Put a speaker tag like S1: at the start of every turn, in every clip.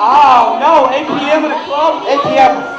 S1: Oh, no, APM in a club?
S2: 8 p.m.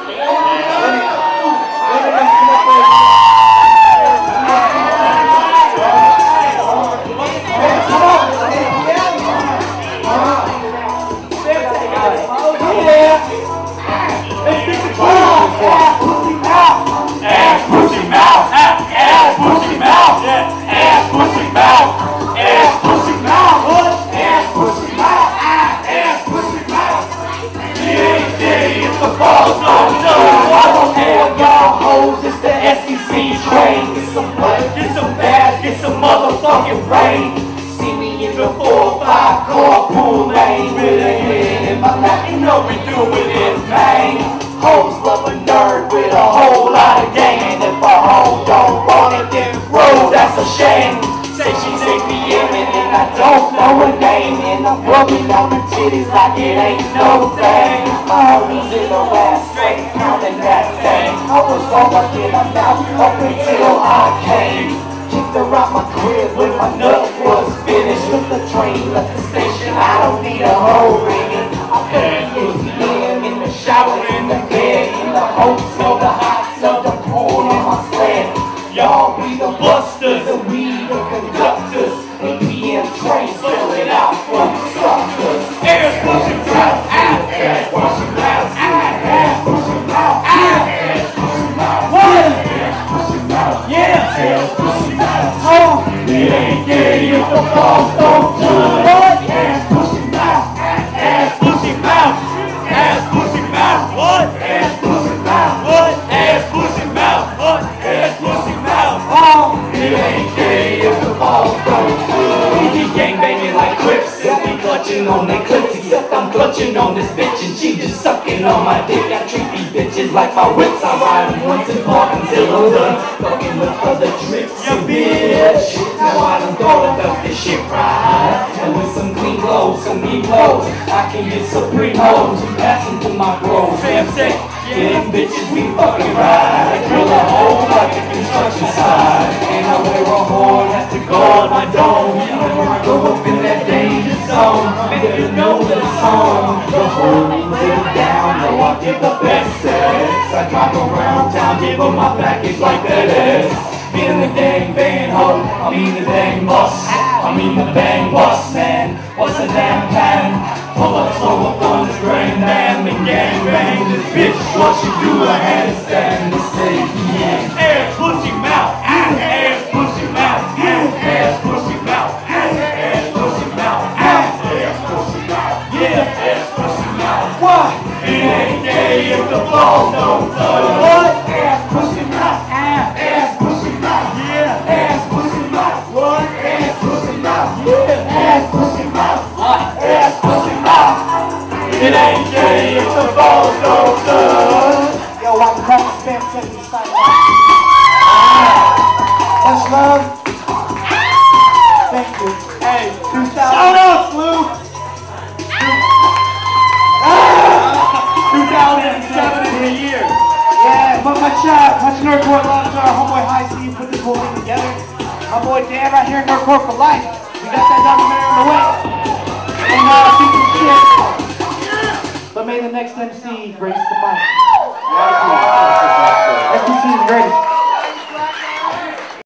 S3: lot of game. And if a hoe don't want it, then roll, that's a shame. Say she's APM and I don't know her name. And I'm rubbing on titties like it ain't no thing. My homies in the last straight counting that thing. I was up in her mouth up until I came. Kicked her out my crib when my nut was finished. Took the train, left the station. I don't need a hoe clutching on their clips. Except I'm clutching on this bitch and she just sucking on my dick. I treat these bitches like my whips. I ride them once and park until I'm done. Fucking with other tricks and bitch. Now I done thought about this shit right. And with some clean clothes, some neat clothes, I can get supreme hoes and pass them to my bros. Fam say, yeah, them bitches we fucking ride. Drill a hole like a construction site. And I wear a horn, have to guard my dome. Whenever I go up in that zone, make you know that it's on. The whole it down, no, I give the best sex. I drive around town, give 'em my package like FedEx. In the dang van ho, I mean the dang bus. I mean the bang bus, man. What's the damn plan? Pull up slow up on the grand man, the gang bang this bitch. What you do a handstand to say the balls don't touch. What? Ass pussy mouth, ass ass pussy mouth, yeah, ass pussy mouth. What? Ass pussy mouth, yeah, ass pussy mouth. What? Ass pussy mouth. It ain't gay if the balls don't touch.
S2: Yo, I can crack the spam check this time. Much love. Thank you.
S1: Hey,
S2: 2000. Much, uh, much Nerdcore love to our homeboy High C put this whole thing together. My boy Dan right here in Nerdcore for life. We got that documentary on the way. And uh, shit. But may the next MC grace the mic. Is the greatest.